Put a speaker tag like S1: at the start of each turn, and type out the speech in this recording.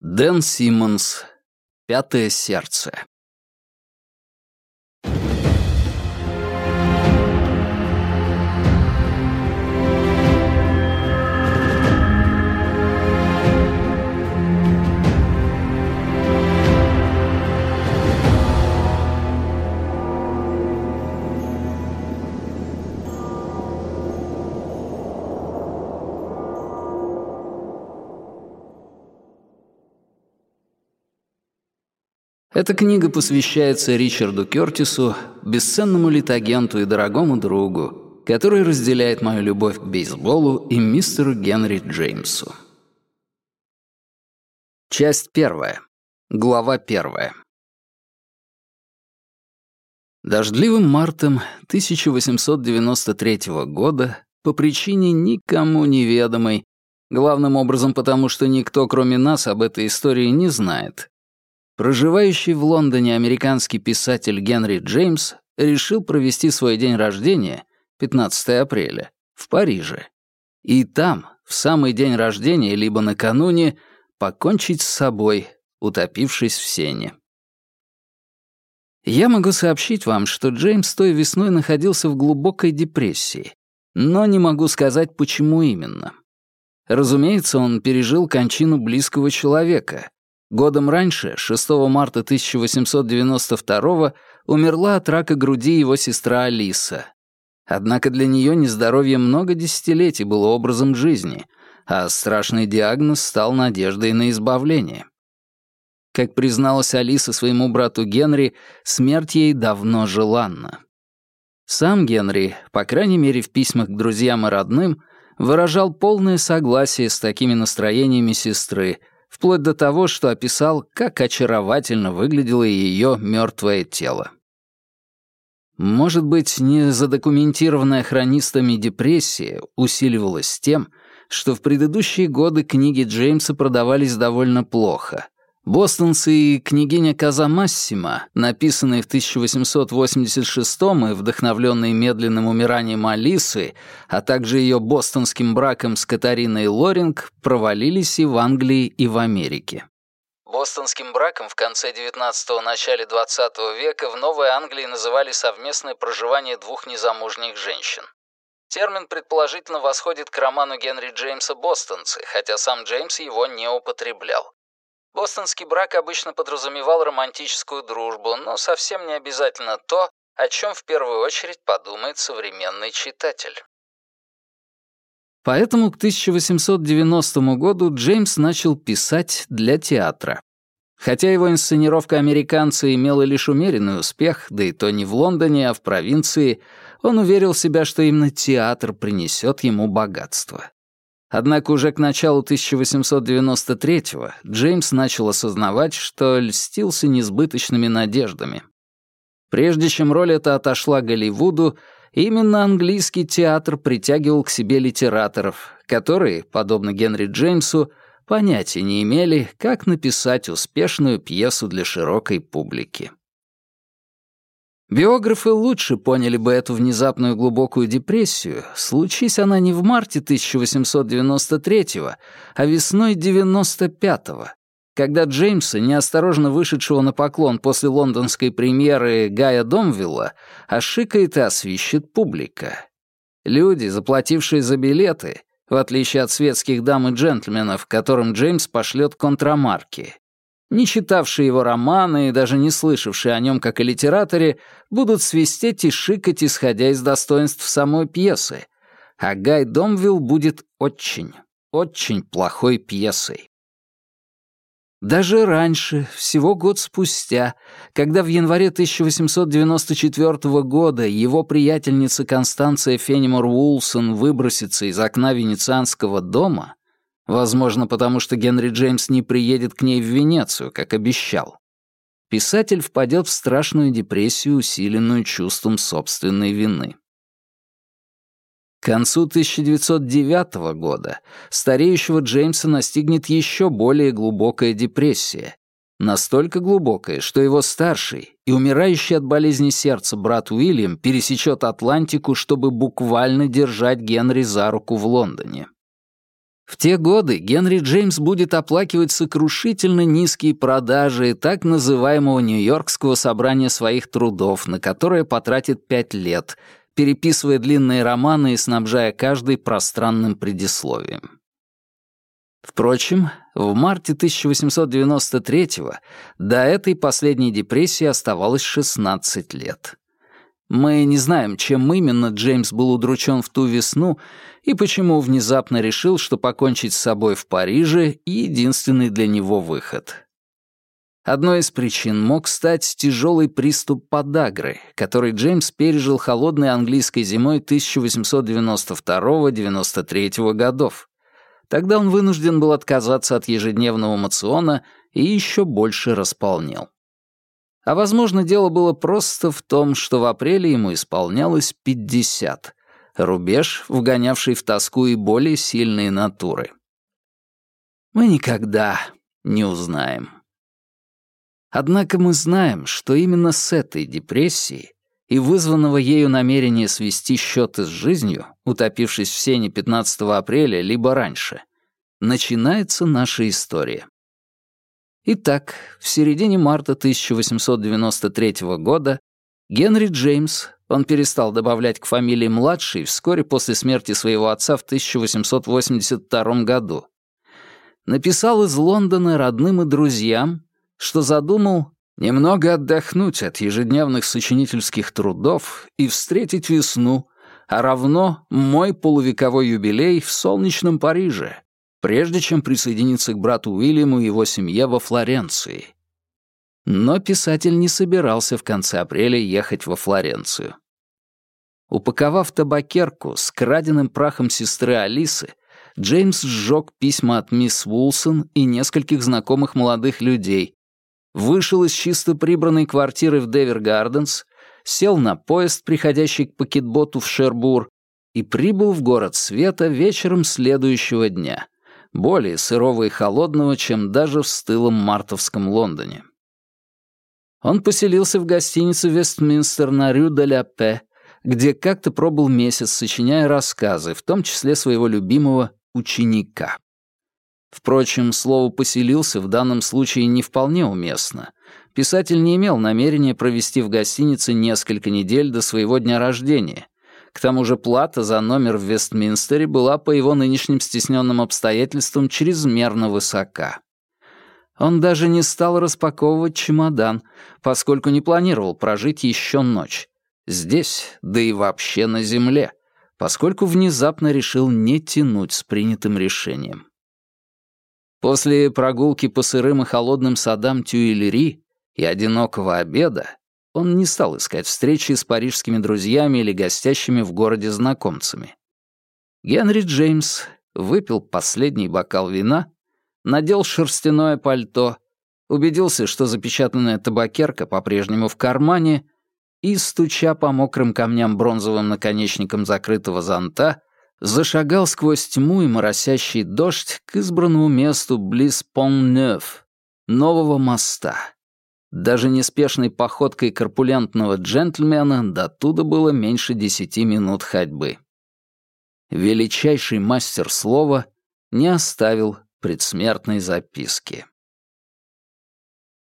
S1: Дэн Симмонс. Пятое сердце. Эта книга посвящается Ричарду Кёртису, бесценному литагенту и дорогому другу, который разделяет мою любовь к бейсболу и мистеру Генри Джеймсу. Часть первая. Глава первая. Дождливым мартом 1893 года по причине никому неведомой, главным образом потому, что никто, кроме нас, об этой истории не знает, Проживающий в Лондоне американский писатель Генри Джеймс решил провести свой день рождения, 15 апреля, в Париже. И там, в самый день рождения, либо накануне, покончить с собой, утопившись в сене. Я могу сообщить вам, что Джеймс той весной находился в глубокой депрессии, но не могу сказать, почему именно. Разумеется, он пережил кончину близкого человека, Годом раньше, 6 марта 1892 умерла от рака груди его сестра Алиса. Однако для нее нездоровье много десятилетий было образом жизни, а страшный диагноз стал надеждой на избавление. Как призналась Алиса своему брату Генри, смерть ей давно желанна. Сам Генри, по крайней мере в письмах к друзьям и родным, выражал полное согласие с такими настроениями сестры — вплоть до того, что описал, как очаровательно выглядело ее мертвое тело. Может быть, незадокументированная хронистами депрессия усиливалась тем, что в предыдущие годы книги Джеймса продавались довольно плохо, Бостонцы и княгиня Казамассима, написанные в 1886 и вдохновленные медленным умиранием Алисы, а также ее бостонским браком с Катариной Лоринг, провалились и в Англии, и в Америке. Бостонским браком в конце XIX – начале XX века в Новой Англии называли совместное проживание двух незамужних женщин. Термин предположительно восходит к роману Генри Джеймса «Бостонцы», хотя сам Джеймс его не употреблял. Бостонский брак обычно подразумевал романтическую дружбу, но совсем не обязательно то, о чем в первую очередь подумает современный читатель. Поэтому к 1890 году Джеймс начал писать для театра. Хотя его инсценировка «Американцы» имела лишь умеренный успех, да и то не в Лондоне, а в провинции, он уверил себя, что именно театр принесет ему богатство. Однако уже к началу 1893-го Джеймс начал осознавать, что льстился несбыточными надеждами. Прежде чем роль эта отошла Голливуду, именно английский театр притягивал к себе литераторов, которые, подобно Генри Джеймсу, понятия не имели, как написать успешную пьесу для широкой публики. Биографы лучше поняли бы эту внезапную глубокую депрессию, случись она не в марте 1893-го, а весной 95-го, когда Джеймса, неосторожно вышедшего на поклон после лондонской премьеры Гая Домвилла, ошикает и освищет публика. Люди, заплатившие за билеты, в отличие от светских дам и джентльменов, которым Джеймс пошлет контрамарки, не читавшие его романы и даже не слышавшие о нем как о литераторе, будут свистеть и шикать, исходя из достоинств самой пьесы. А Гай Домвилл будет очень, очень плохой пьесой. Даже раньше, всего год спустя, когда в январе 1894 года его приятельница Констанция Фенимор Уолсон выбросится из окна венецианского дома, Возможно, потому что Генри Джеймс не приедет к ней в Венецию, как обещал. Писатель впадет в страшную депрессию, усиленную чувством собственной вины. К концу 1909 года стареющего Джеймса настигнет еще более глубокая депрессия. Настолько глубокая, что его старший и умирающий от болезни сердца брат Уильям пересечет Атлантику, чтобы буквально держать Генри за руку в Лондоне. В те годы Генри Джеймс будет оплакивать сокрушительно низкие продажи так называемого Нью-Йоркского собрания своих трудов, на которое потратит пять лет, переписывая длинные романы и снабжая каждый пространным предисловием. Впрочем, в марте 1893-го до этой последней депрессии оставалось 16 лет. Мы не знаем, чем именно Джеймс был удручен в ту весну и почему внезапно решил, что покончить с собой в Париже — единственный для него выход. Одной из причин мог стать тяжелый приступ подагры, который Джеймс пережил холодной английской зимой 1892-93 годов. Тогда он вынужден был отказаться от ежедневного мациона и еще больше располнел. А возможно, дело было просто в том, что в апреле ему исполнялось 50, рубеж, вгонявший в тоску и более сильные натуры. Мы никогда не узнаем. Однако мы знаем, что именно с этой депрессией и вызванного ею намерения свести счеты с жизнью, утопившись в сене 15 апреля либо раньше, начинается наша история. Итак, в середине марта 1893 года Генри Джеймс, он перестал добавлять к фамилии младший вскоре после смерти своего отца в 1882 году, написал из Лондона родным и друзьям, что задумал немного отдохнуть от ежедневных сочинительских трудов и встретить весну, а равно мой полувековой юбилей в солнечном Париже, прежде чем присоединиться к брату Уильяму и его семье во Флоренции. Но писатель не собирался в конце апреля ехать во Флоренцию. Упаковав табакерку с краденным прахом сестры Алисы, Джеймс сжег письма от мисс Вулсон и нескольких знакомых молодых людей, вышел из чисто прибранной квартиры в Девер Гарденс, сел на поезд, приходящий к пакетботу в Шербур, и прибыл в город света вечером следующего дня — более сырого и холодного, чем даже в стылом мартовском Лондоне. Он поселился в гостинице «Вестминстер» на Рю-де-ля-Пе, где как-то пробыл месяц, сочиняя рассказы, в том числе своего любимого «ученика». Впрочем, слово «поселился» в данном случае не вполне уместно. Писатель не имел намерения провести в гостинице несколько недель до своего дня рождения — к тому же плата за номер в Вестминстере была по его нынешним стесненным обстоятельствам чрезмерно высока. Он даже не стал распаковывать чемодан, поскольку не планировал прожить еще ночь. Здесь, да и вообще на земле, поскольку внезапно решил не тянуть с принятым решением. После прогулки по сырым и холодным садам Тюильри и одинокого обеда он не стал искать встречи с парижскими друзьями или гостящими в городе знакомцами. Генри Джеймс выпил последний бокал вина, надел шерстяное пальто, убедился, что запечатанная табакерка по-прежнему в кармане и, стуча по мокрым камням бронзовым наконечником закрытого зонта, зашагал сквозь тьму и моросящий дождь к избранному месту близ Пон-Нёв, нового моста — даже неспешной походкой корпулентного джентльмена до туда было меньше десяти минут ходьбы. Величайший мастер слова не оставил предсмертной записки.